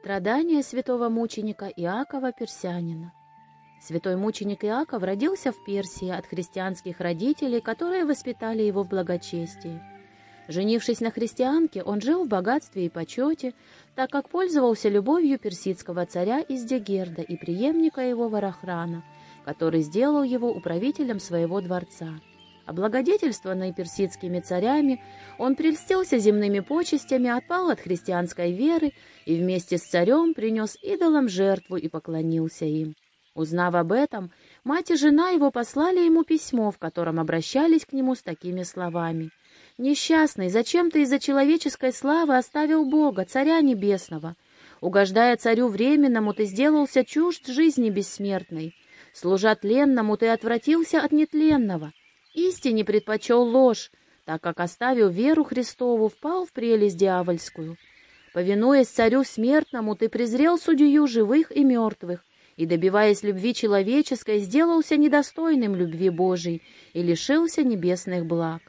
Страдания святого мученика Иакова Персянина. Святой мученик Иаков родился в Персии от христианских родителей, которые воспитали его в благочестии. Женившись на христианке, он жил в богатстве и почете, так как пользовался любовью персидского царя Издегерда и преемника его Варахрана, который сделал его управителем своего дворца. Облагодетельствованный персидскими царями, он прельстился земными почестями, отпал от христианской веры и вместе с царем принес идолам жертву и поклонился им. Узнав об этом, мать и жена его послали ему письмо, в котором обращались к нему с такими словами. «Несчастный, зачем ты из-за человеческой славы оставил Бога, Царя Небесного? Угождая царю временному, ты сделался чужд жизни бессмертной. Служа тленному, ты отвратился от нетленного истине предпочел ложь, так как, оставив веру Христову, впал в прелесть дьявольскую. Повинуясь царю смертному, ты презрел судью живых и мертвых, и, добиваясь любви человеческой, сделался недостойным любви Божией и лишился небесных благ.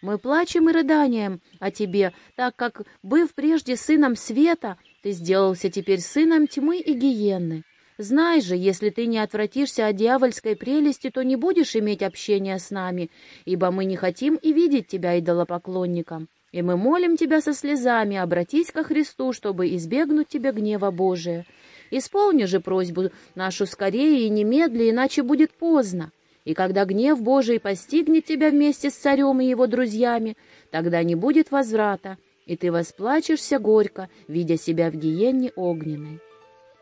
Мы плачем и рыданием о тебе, так как, быв прежде сыном света, ты сделался теперь сыном тьмы и гиенны. Знай же, если ты не отвратишься от дьявольской прелести, то не будешь иметь общения с нами, ибо мы не хотим и видеть тебя идолопоклонником. И мы молим тебя со слезами, обратись ко Христу, чтобы избегнуть тебе гнева Божия. Исполни же просьбу нашу скорее и немедли, иначе будет поздно. И когда гнев Божий постигнет тебя вместе с царем и его друзьями, тогда не будет возврата, и ты восплачешься горько, видя себя в гиенне огненной.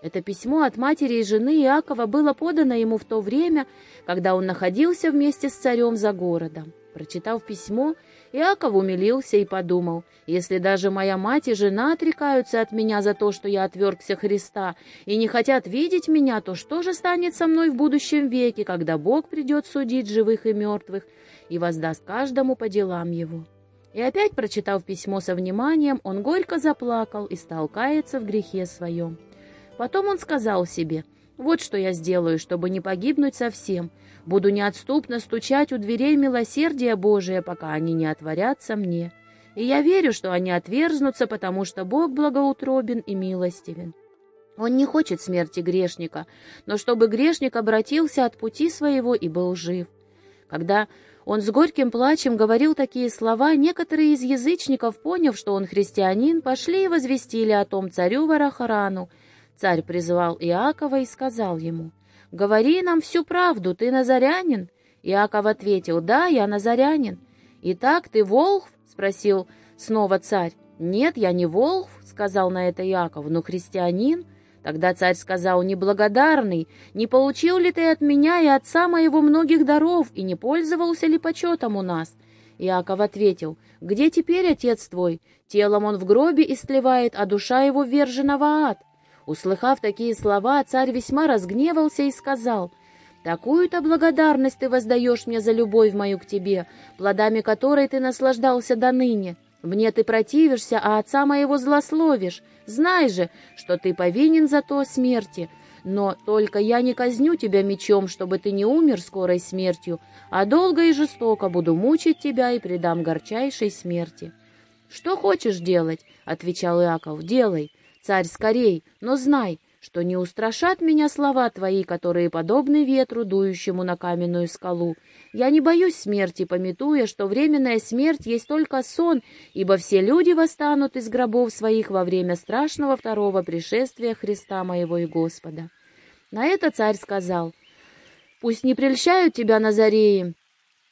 Это письмо от матери и жены Иакова было подано ему в то время, когда он находился вместе с царем за городом. Прочитав письмо, Иаков умилился и подумал, если даже моя мать и жена отрекаются от меня за то, что я отвергся Христа, и не хотят видеть меня, то что же станет со мной в будущем веке, когда Бог придет судить живых и мертвых и воздаст каждому по делам его? И опять, прочитав письмо со вниманием, он горько заплакал и стал каяться в грехе своем. Потом он сказал себе, «Вот что я сделаю, чтобы не погибнуть совсем. Буду неотступно стучать у дверей милосердия Божия, пока они не отворятся мне. И я верю, что они отверзнутся, потому что Бог благоутробен и милостивен. Он не хочет смерти грешника, но чтобы грешник обратился от пути своего и был жив. Когда он с горьким плачем говорил такие слова, некоторые из язычников, поняв, что он христианин, пошли и возвестили о том царю Варахарану, Царь призвал Иакова и сказал ему, «Говори нам всю правду, ты назарянин?» Иаков ответил, «Да, я назарянин». «Итак, ты волхв?» — спросил снова царь. «Нет, я не волхв», — сказал на это Иаков, — «но христианин». Тогда царь сказал, «Неблагодарный, не получил ли ты от меня и отца моего многих даров, и не пользовался ли почетом у нас?» Иаков ответил, «Где теперь отец твой? Телом он в гробе истлевает, а душа его ввержена в ад». Услыхав такие слова, царь весьма разгневался и сказал, «Такую-то благодарность ты воздаешь мне за любовь мою к тебе, плодами которой ты наслаждался до ныне. Мне ты противишься, а отца моего злословишь. Знай же, что ты повинен за то смерти. Но только я не казню тебя мечом, чтобы ты не умер скорой смертью, а долго и жестоко буду мучить тебя и предам горчайшей смерти». «Что хочешь делать?» — отвечал Иаков. «Делай. Царь, скорей, но знай, что не устрашат меня слова твои, которые подобны ветру, дующему на каменную скалу. Я не боюсь смерти, пометуя, что временная смерть есть только сон, ибо все люди восстанут из гробов своих во время страшного второго пришествия Христа моего и Господа. На это царь сказал, «Пусть не прельщают тебя, Назареи,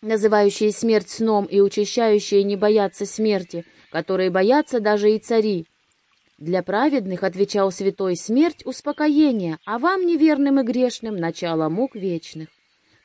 называющие смерть сном и учащающие не бояться смерти, которые боятся даже и цари, для праведных, — отвечал святой, — смерть — успокоение, а вам, неверным и грешным, — начало мук вечных.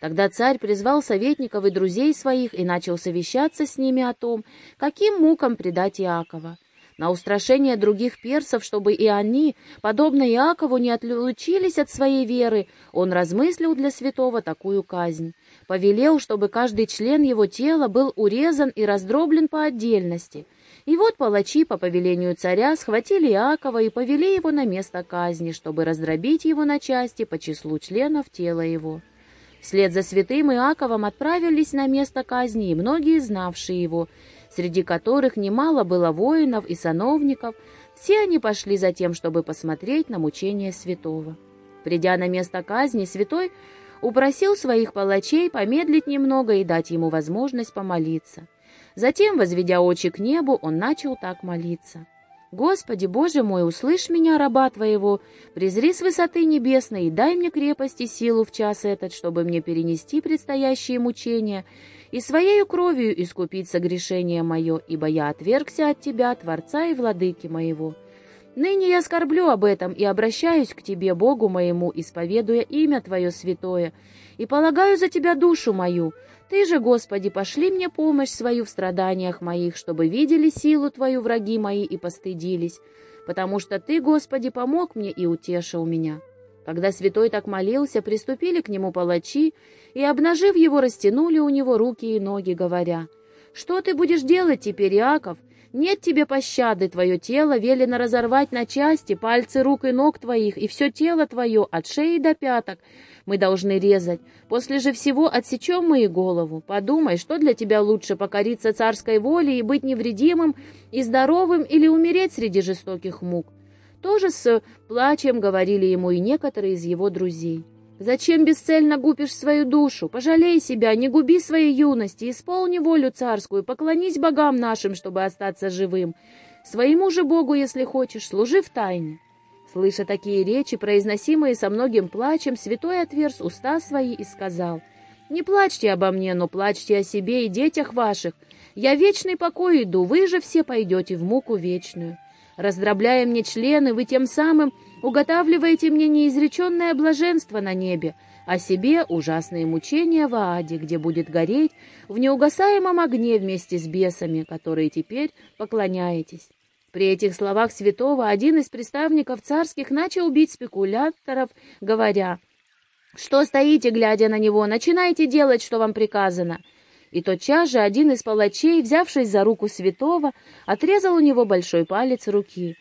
Тогда царь призвал советников и друзей своих и начал совещаться с ними о том, каким мукам предать Иакова. На устрашение других персов, чтобы и они, подобно Иакову, не отлучились от своей веры, он размыслил для святого такую казнь. Повелел, чтобы каждый член его тела был урезан и раздроблен по отдельности — и вот палачи по повелению царя схватили Иакова и повели его на место казни, чтобы раздробить его на части по числу членов тела его. Вслед за святым Иаковом отправились на место казни и многие знавшие его, среди которых немало было воинов и сановников, Все они пошли за тем, чтобы посмотреть на мучение святого. Придя на место казни, святой упросил своих палачей помедлить немного и дать ему возможность помолиться. Затем, возведя очи к небу, он начал так молиться. «Господи, Боже мой, услышь меня, раба Твоего, презри с высоты небесной и дай мне крепость и силу в час этот, чтобы мне перенести предстоящие мучения и Своею кровью искупить согрешение мое, ибо я отвергся от Тебя, Творца и Владыки моего». Ныне я скорблю об этом и обращаюсь к Тебе, Богу моему, исповедуя имя Твое святое, и полагаю за Тебя душу мою. Ты же, Господи, пошли мне помощь свою в страданиях моих, чтобы видели силу Твою враги мои и постыдились, потому что Ты, Господи, помог мне и утешил меня». Когда святой так молился, приступили к нему палачи и, обнажив его, растянули у него руки и ноги, говоря, «Что ты будешь делать теперь, Иаков? Нет тебе пощады, твое тело велено разорвать на части, пальцы рук и ног твоих, и все тело твое, от шеи до пяток, мы должны резать. После же всего отсечем мы и голову. Подумай, что для тебя лучше, покориться царской воле и быть невредимым и здоровым или умереть среди жестоких мук? Тоже с плачем говорили ему и некоторые из его друзей. Зачем бесцельно губишь свою душу? Пожалей себя, не губи своей юности, исполни волю царскую, поклонись богам нашим, чтобы остаться живым. Своему же Богу, если хочешь, служи в тайне». Слыша такие речи, произносимые со многим плачем, святой отверз уста свои и сказал, «Не плачьте обо мне, но плачьте о себе и детях ваших. Я вечный покой иду, вы же все пойдете в муку вечную. Раздробляя мне члены, вы тем самым уготавливаете мне неизреченное блаженство на небе, а себе ужасные мучения в Ааде, где будет гореть в неугасаемом огне вместе с бесами, которые теперь поклоняетесь». При этих словах святого один из представников царских начал бить спекуляторов, говоря, «Что стоите, глядя на него? Начинайте делать, что вам приказано». И тотчас же один из палачей, взявшись за руку святого, отрезал у него большой палец руки.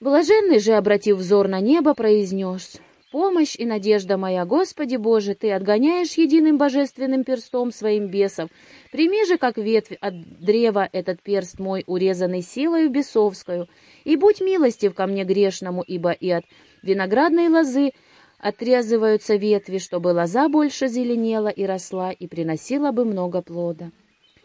Блаженный же, обратив взор на небо, произнес «Помощь и надежда моя, Господи Боже, Ты отгоняешь единым божественным перстом своим бесов. Прими же, как ветвь от древа, этот перст мой, урезанный силою бесовскую, и будь милостив ко мне грешному, ибо и от виноградной лозы отрезываются ветви, чтобы лоза больше зеленела и росла, и приносила бы много плода.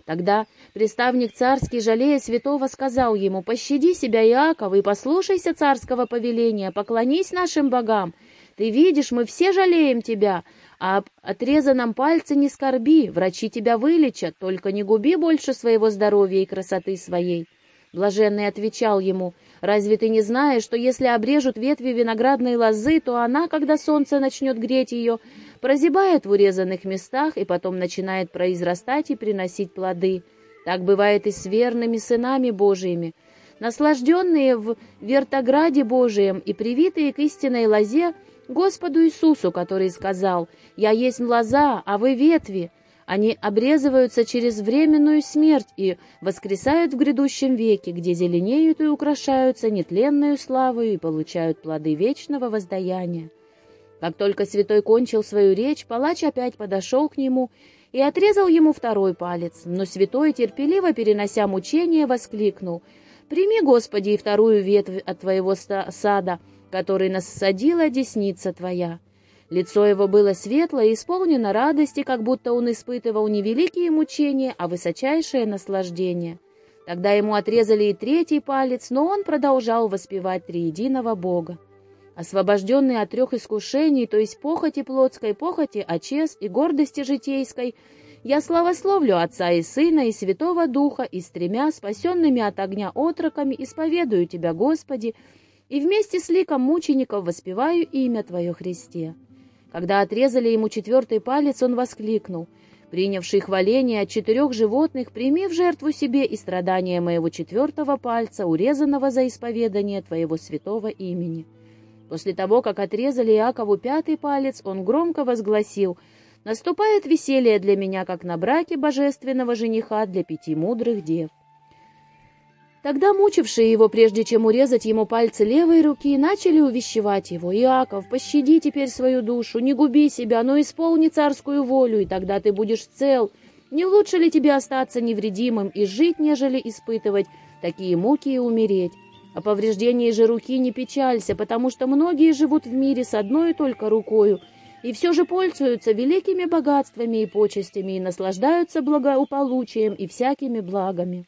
Тогда приставник царский, жалея святого, сказал ему, «Пощади себя, Иаков, и послушайся царского повеления, поклонись нашим богам. Ты видишь, мы все жалеем тебя, а об отрезанном пальце не скорби, врачи тебя вылечат, только не губи больше своего здоровья и красоты своей». Блаженный отвечал ему, «Разве ты не знаешь, что если обрежут ветви виноградной лозы, то она, когда солнце начнет греть ее, прозябает в урезанных местах и потом начинает произрастать и приносить плоды? Так бывает и с верными сынами Божиими. Наслажденные в вертограде Божием и привитые к истинной лозе Господу Иисусу, который сказал, «Я есть лоза, а вы ветви», они обрезываются через временную смерть и воскресают в грядущем веке, где зеленеют и украшаются нетленную славою и получают плоды вечного воздаяния. Как только святой кончил свою речь, палач опять подошел к нему и отрезал ему второй палец, но святой, терпеливо перенося мучение, воскликнул «Прими, Господи, и вторую ветвь от твоего сада, который насадила десница твоя». Лицо его было светло и исполнено радости, как будто он испытывал не великие мучения, а высочайшее наслаждение. Тогда ему отрезали и третий палец, но он продолжал воспевать триединого Бога. Освобожденный от трех искушений, то есть похоти плотской, похоти очес и гордости житейской, я славословлю Отца и Сына и Святого Духа, и с тремя спасенными от огня отроками исповедую Тебя, Господи, и вместе с ликом мучеников воспеваю имя Твое Христе. Когда отрезали ему четвертый палец, он воскликнул, «Принявший хваление от четырех животных, прими в жертву себе и страдания моего четвертого пальца, урезанного за исповедание Твоего святого имени». После того, как отрезали Иакову пятый палец, он громко возгласил, «Наступает веселье для меня, как на браке божественного жениха для пяти мудрых дев». Тогда мучившие его, прежде чем урезать ему пальцы левой руки, начали увещевать его. «Иаков, пощади теперь свою душу, не губи себя, но исполни царскую волю, и тогда ты будешь цел. Не лучше ли тебе остаться невредимым и жить, нежели испытывать такие муки и умереть?» О повреждении же руки не печалься, потому что многие живут в мире с одной только рукою, и все же пользуются великими богатствами и почестями и наслаждаются благополучием и всякими благами.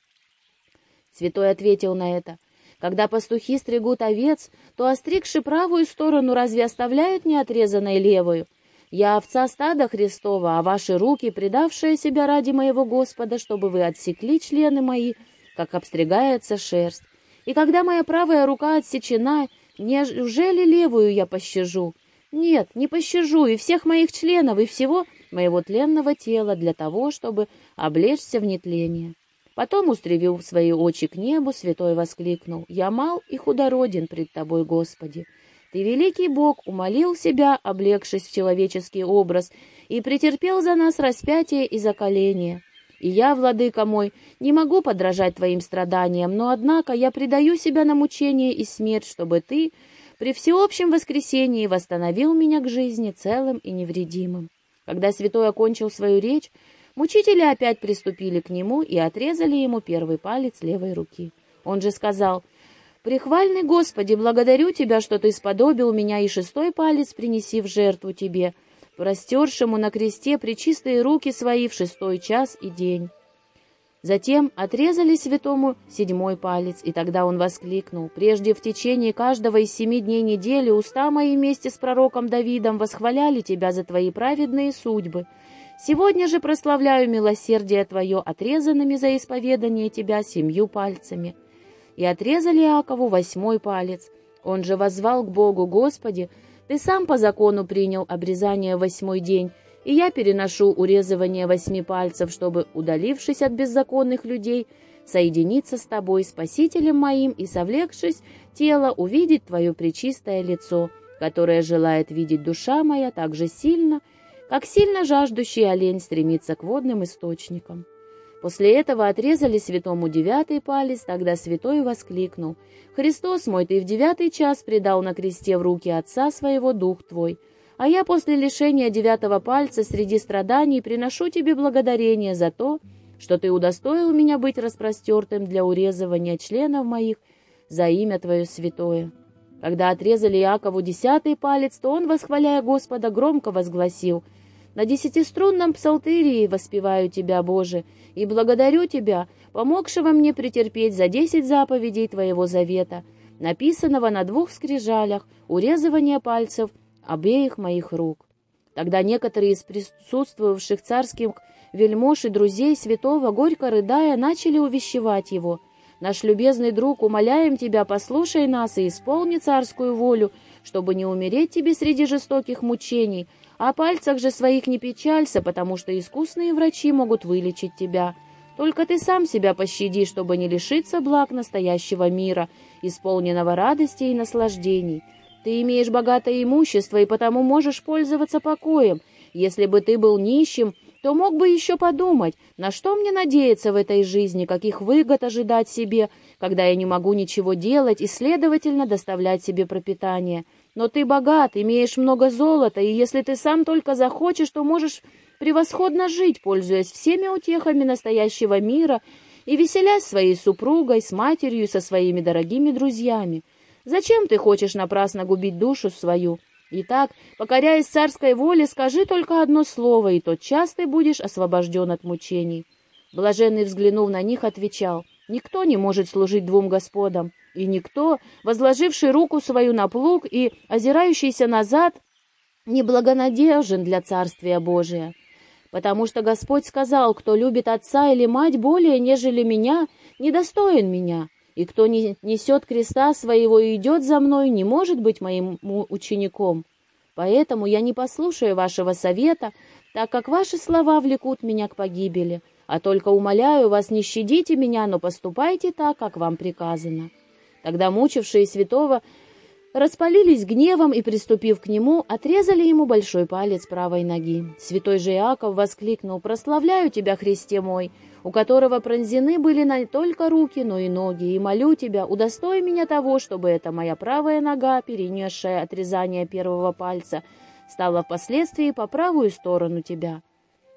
Святой ответил на это. Когда пастухи стригут овец, то, остригши правую сторону, разве оставляют неотрезанной левую? Я овца стада Христова, а ваши руки, предавшие себя ради моего Господа, чтобы вы отсекли члены мои, как обстригается шерсть. И когда моя правая рука отсечена, неужели левую я пощажу? Нет, не пощажу и всех моих членов, и всего моего тленного тела для того, чтобы облечься в нетление. Потом, устремив свои очи к небу, святой воскликнул, «Я мал и худороден пред тобой, Господи! Ты, великий Бог, умолил себя, облегшись в человеческий образ, и претерпел за нас распятие и заколение. И я, владыка мой, не могу подражать твоим страданиям, но, однако, я предаю себя на мучение и смерть, чтобы ты при всеобщем воскресении восстановил меня к жизни целым и невредимым. Когда святой окончил свою речь, мучители опять приступили к нему и отрезали ему первый палец левой руки. Он же сказал, «Прихвальный Господи, благодарю Тебя, что Ты сподобил меня и шестой палец принеси в жертву Тебе, простершему на кресте причистые руки свои в шестой час и день». Затем отрезали святому седьмой палец, и тогда он воскликнул, «Прежде в течение каждого из семи дней недели уста мои вместе с пророком Давидом восхваляли тебя за твои праведные судьбы. Сегодня же прославляю милосердие твое отрезанными за исповедание тебя семью пальцами». И отрезали Иакову восьмой палец. Он же возвал к Богу, «Господи, ты сам по закону принял обрезание восьмой день, и я переношу урезывание восьми пальцев, чтобы, удалившись от беззаконных людей, соединиться с тобой, спасителем моим, и, совлекшись тело, увидеть твое пречистое лицо, которое желает видеть душа моя так же сильно, как сильно жаждущий олень стремится к водным источникам. После этого отрезали святому девятый палец, тогда святой воскликнул, «Христос мой, ты в девятый час предал на кресте в руки Отца своего дух твой, а я после лишения девятого пальца среди страданий приношу тебе благодарение за то, что ты удостоил меня быть распростертым для урезывания членов моих за имя Твое святое. Когда отрезали Иакову десятый палец, то он, восхваляя Господа, громко возгласил «На десятиструнном псалтырии воспеваю Тебя, Боже, и благодарю Тебя, помогшего мне претерпеть за десять заповедей Твоего завета, написанного на двух скрижалях, урезывание пальцев обеих моих рук. Тогда некоторые из присутствовавших царских вельмож и друзей святого, горько рыдая, начали увещевать его. «Наш любезный друг, умоляем тебя, послушай нас и исполни царскую волю, чтобы не умереть тебе среди жестоких мучений, о пальцах же своих не печалься, потому что искусные врачи могут вылечить тебя. Только ты сам себя пощади, чтобы не лишиться благ настоящего мира, исполненного радости и наслаждений». Ты имеешь богатое имущество и потому можешь пользоваться покоем. Если бы ты был нищим, то мог бы еще подумать, на что мне надеяться в этой жизни, каких выгод ожидать себе, когда я не могу ничего делать и, следовательно, доставлять себе пропитание. Но ты богат, имеешь много золота, и если ты сам только захочешь, то можешь превосходно жить, пользуясь всеми утехами настоящего мира и веселясь своей супругой, с матерью со своими дорогими друзьями. Зачем ты хочешь напрасно губить душу свою? Итак, покоряясь царской воле, скажи только одно слово, и тотчас ты будешь освобожден от мучений». Блаженный, взглянув на них, отвечал, «Никто не может служить двум господам, и никто, возложивший руку свою на плуг и озирающийся назад, неблагонадежен для Царствия Божия. Потому что Господь сказал, кто любит отца или мать более, нежели меня, недостоин меня, и кто не несет креста своего и идет за мной, не может быть моим учеником. Поэтому я не послушаю вашего совета, так как ваши слова влекут меня к погибели, а только умоляю вас, не щадите меня, но поступайте так, как вам приказано». Тогда мучившие святого распалились гневом и, приступив к нему, отрезали ему большой палец правой ноги. Святой же Иаков воскликнул «Прославляю тебя, Христе мой!» у которого пронзены были не только руки, но и ноги, и молю тебя, удостой меня того, чтобы эта моя правая нога, перенесшая отрезание первого пальца, стала впоследствии по правую сторону тебя».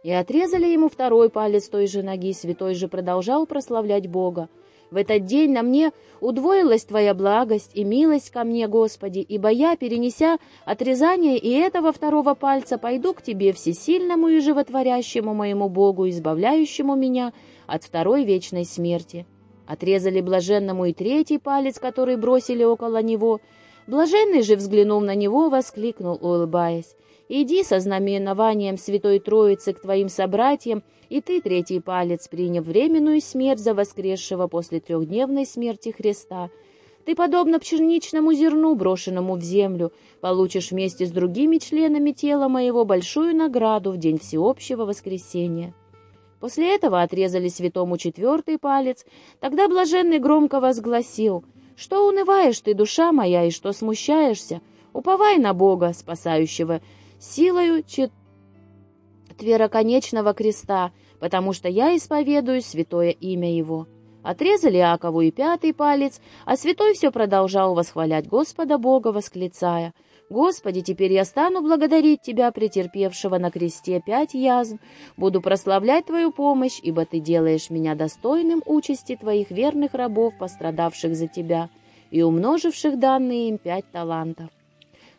И отрезали ему второй палец той же ноги, святой же продолжал прославлять Бога. В этот день на мне удвоилась Твоя благость и милость ко мне, Господи, ибо я, перенеся отрезание и этого второго пальца, пойду к Тебе всесильному и животворящему моему Богу, избавляющему меня от второй вечной смерти. Отрезали блаженному и третий палец, который бросили около него. Блаженный же, взглянув на него, воскликнул, улыбаясь, «Иди со знаменованием Святой Троицы к твоим собратьям, и ты, третий палец, приняв временную смерть за воскресшего после трехдневной смерти Христа, ты, подобно пшеничному зерну, брошенному в землю, получишь вместе с другими членами тела моего большую награду в день всеобщего воскресения». После этого отрезали святому четвертый палец. Тогда блаженный громко возгласил, «Что унываешь ты, душа моя, и что смущаешься? Уповай на Бога, спасающего силою четвероконечного креста, потому что я исповедую святое имя Его». Отрезали Иакову и пятый палец, а святой все продолжал восхвалять Господа Бога, восклицая, «Господи, теперь я стану благодарить Тебя, претерпевшего на кресте пять язв, буду прославлять Твою помощь, ибо Ты делаешь меня достойным участи Твоих верных рабов, пострадавших за Тебя, и умноживших данные им пять талантов».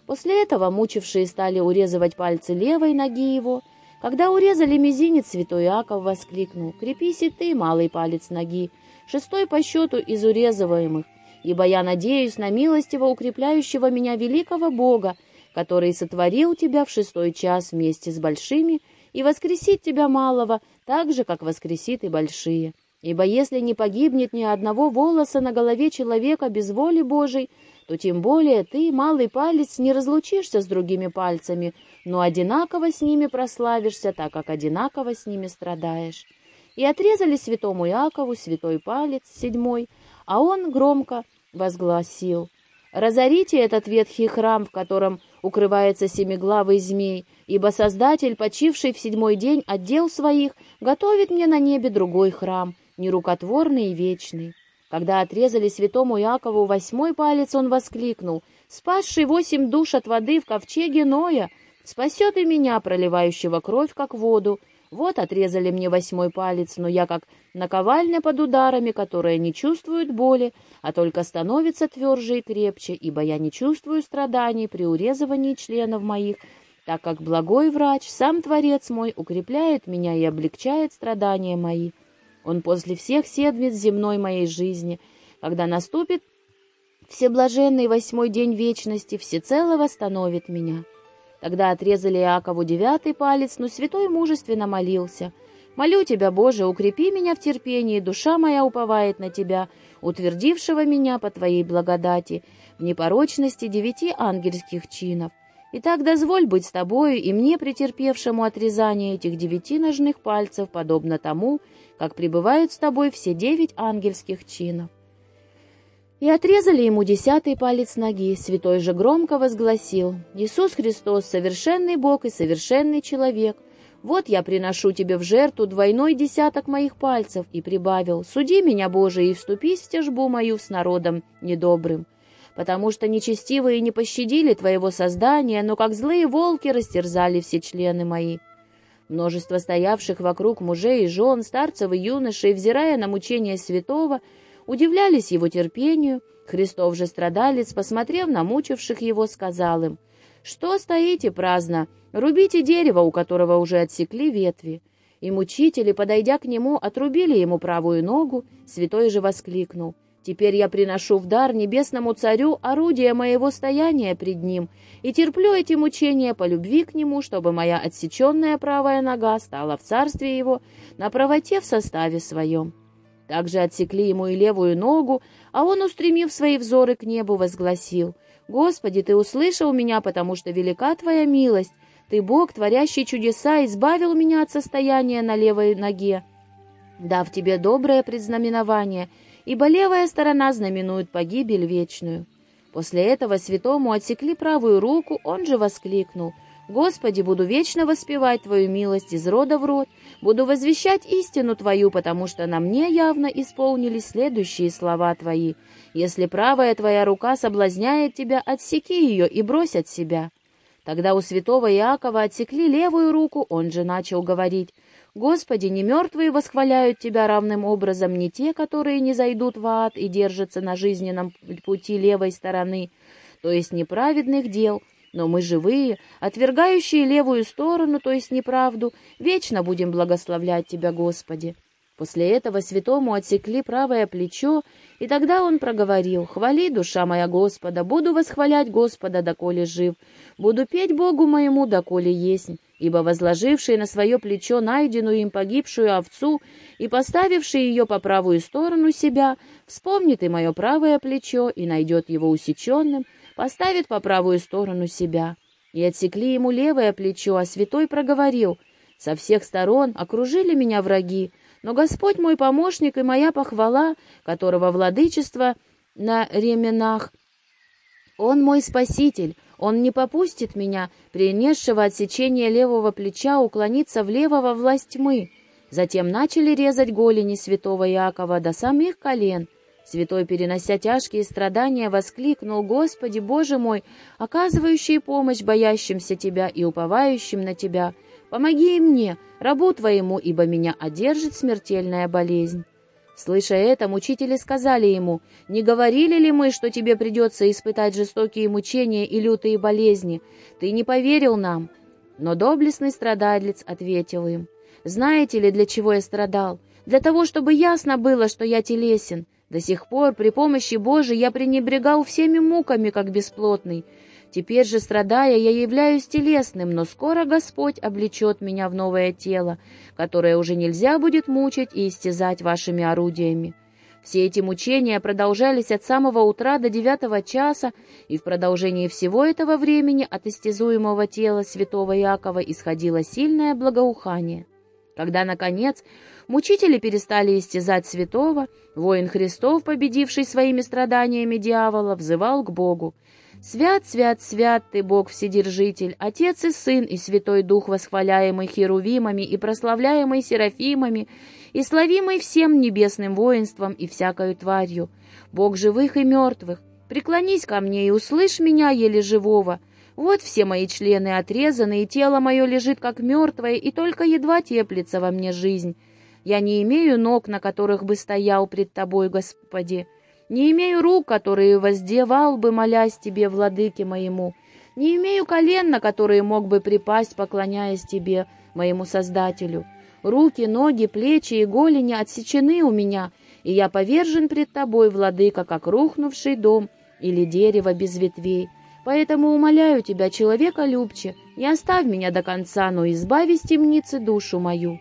После этого мучившие стали урезывать пальцы левой ноги его. Когда урезали мизинец, святой Иаков воскликнул, «Крепись и ты, малый палец ноги, шестой по счету из урезываемых, ибо я надеюсь на милостиво укрепляющего меня великого Бога, который сотворил тебя в шестой час вместе с большими, и воскресит тебя малого, так же, как воскресит и большие. Ибо если не погибнет ни одного волоса на голове человека без воли Божией, то тем более ты, малый палец, не разлучишься с другими пальцами, но одинаково с ними прославишься, так как одинаково с ними страдаешь. И отрезали святому Иакову святой палец, седьмой, а он громко возгласил, «Разорите этот ветхий храм, в котором укрывается семиглавый змей, ибо Создатель, почивший в седьмой день отдел своих, готовит мне на небе другой храм, нерукотворный и вечный». Когда отрезали святому Иакову восьмой палец, он воскликнул, «Спасший восемь душ от воды в ковчеге Ноя, спасет и меня, проливающего кровь, как воду. Вот отрезали мне восьмой палец, но я как наковальня под ударами, которая не чувствует боли, а только становится тверже и крепче, ибо я не чувствую страданий при урезывании членов моих, так как благой врач, сам Творец мой, укрепляет меня и облегчает страдания мои». Он после всех седмиц земной моей жизни, когда наступит всеблаженный восьмой день вечности, всецело восстановит меня. Тогда отрезали Иакову девятый палец, но святой мужественно молился. «Молю тебя, Боже, укрепи меня в терпении, душа моя уповает на тебя, утвердившего меня по твоей благодати, в непорочности девяти ангельских чинов. Итак, дозволь быть с тобою и мне, претерпевшему отрезание этих девяти ножных пальцев, подобно тому, как пребывают с тобой все девять ангельских чинов. И отрезали ему десятый палец ноги. Святой же громко возгласил, «Иисус Христос, совершенный Бог и совершенный человек, вот я приношу тебе в жертву двойной десяток моих пальцев» и прибавил, «Суди меня, Боже, и вступись в тяжбу мою с народом недобрым, потому что нечестивые не пощадили твоего создания, но как злые волки растерзали все члены мои». Множество стоявших вокруг мужей и жен, старцев и юношей, взирая на мучения святого, удивлялись его терпению. Христов же страдалец, посмотрев на мучивших его, сказал им, «Что стоите праздно? Рубите дерево, у которого уже отсекли ветви». И мучители, подойдя к нему, отрубили ему правую ногу. Святой же воскликнул, Теперь я приношу в дар небесному царю орудие моего стояния пред ним и терплю эти мучения по любви к нему, чтобы моя отсеченная правая нога стала в царстве его на правоте в составе своем. Также отсекли ему и левую ногу, а он, устремив свои взоры к небу, возгласил, «Господи, Ты услышал меня, потому что велика Твоя милость. Ты, Бог, творящий чудеса, избавил меня от состояния на левой ноге, дав Тебе доброе предзнаменование» ибо левая сторона знаменует погибель вечную. После этого святому отсекли правую руку, он же воскликнул, «Господи, буду вечно воспевать Твою милость из рода в род, буду возвещать истину Твою, потому что на мне явно исполнились следующие слова Твои. Если правая Твоя рука соблазняет Тебя, отсеки ее и брось от себя». Тогда у святого Иакова отсекли левую руку, он же начал говорить, Господи, не мертвые восхваляют Тебя равным образом, не те, которые не зайдут в ад и держатся на жизненном пути левой стороны, то есть неправедных дел, но мы живые, отвергающие левую сторону, то есть неправду, вечно будем благословлять Тебя, Господи. После этого святому отсекли правое плечо, и тогда он проговорил, «Хвали, душа моя Господа, буду восхвалять Господа, доколе жив, буду петь Богу моему, доколе есть, ибо возложивший на свое плечо найденную им погибшую овцу и поставивший ее по правую сторону себя, вспомнит и мое правое плечо, и найдет его усеченным, поставит по правую сторону себя». И отсекли ему левое плечо, а святой проговорил, «Со всех сторон окружили меня враги, но Господь мой помощник и моя похвала, которого владычество на ременах, Он мой спаситель, Он не попустит меня, принесшего отсечения левого плеча, уклониться влево во власть тьмы. Затем начали резать голени святого Иакова до самых колен. Святой, перенося тяжкие страдания, воскликнул, «Господи, Боже мой, оказывающий помощь боящимся Тебя и уповающим на Тебя, помоги мне, рабу твоему, ибо меня одержит смертельная болезнь». Слыша это, мучители сказали ему, «Не говорили ли мы, что тебе придется испытать жестокие мучения и лютые болезни? Ты не поверил нам». Но доблестный страдалец ответил им, «Знаете ли, для чего я страдал? Для того, чтобы ясно было, что я телесен. До сих пор при помощи Божией я пренебрегал всеми муками, как бесплотный, Теперь же, страдая, я являюсь телесным, но скоро Господь облечет меня в новое тело, которое уже нельзя будет мучить и истязать вашими орудиями. Все эти мучения продолжались от самого утра до девятого часа, и в продолжении всего этого времени от истязуемого тела святого Иакова исходило сильное благоухание. Когда, наконец, мучители перестали истязать святого, воин Христов, победивший своими страданиями дьявола, взывал к Богу. Свят, свят, свят ты, Бог Вседержитель, Отец и Сын и Святой Дух, восхваляемый херувимами и прославляемый серафимами, и славимый всем небесным воинством и всякою тварью. Бог живых и мертвых, преклонись ко мне и услышь меня, еле живого. Вот все мои члены отрезаны, и тело мое лежит как мертвое, и только едва теплится во мне жизнь. Я не имею ног, на которых бы стоял пред Тобой, Господи. Не имею рук, которые воздевал бы, молясь Тебе, владыке моему. Не имею колен, на которые мог бы припасть, поклоняясь Тебе, моему Создателю. Руки, ноги, плечи и голени отсечены у меня, и я повержен пред Тобой, владыка, как рухнувший дом или дерево без ветвей. Поэтому умоляю Тебя, человека любче, не оставь меня до конца, но избави из темницы душу мою».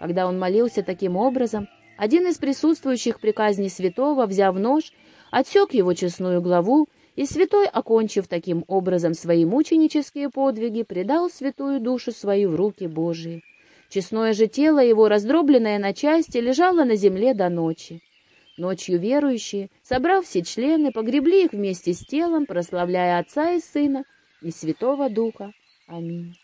Когда он молился таким образом, один из присутствующих при казни святого, взяв нож, отсек его честную главу, и святой, окончив таким образом свои мученические подвиги, предал святую душу свою в руки Божии. Честное же тело его, раздробленное на части, лежало на земле до ночи. Ночью верующие, собрав все члены, погребли их вместе с телом, прославляя Отца и Сына и Святого Духа. Аминь.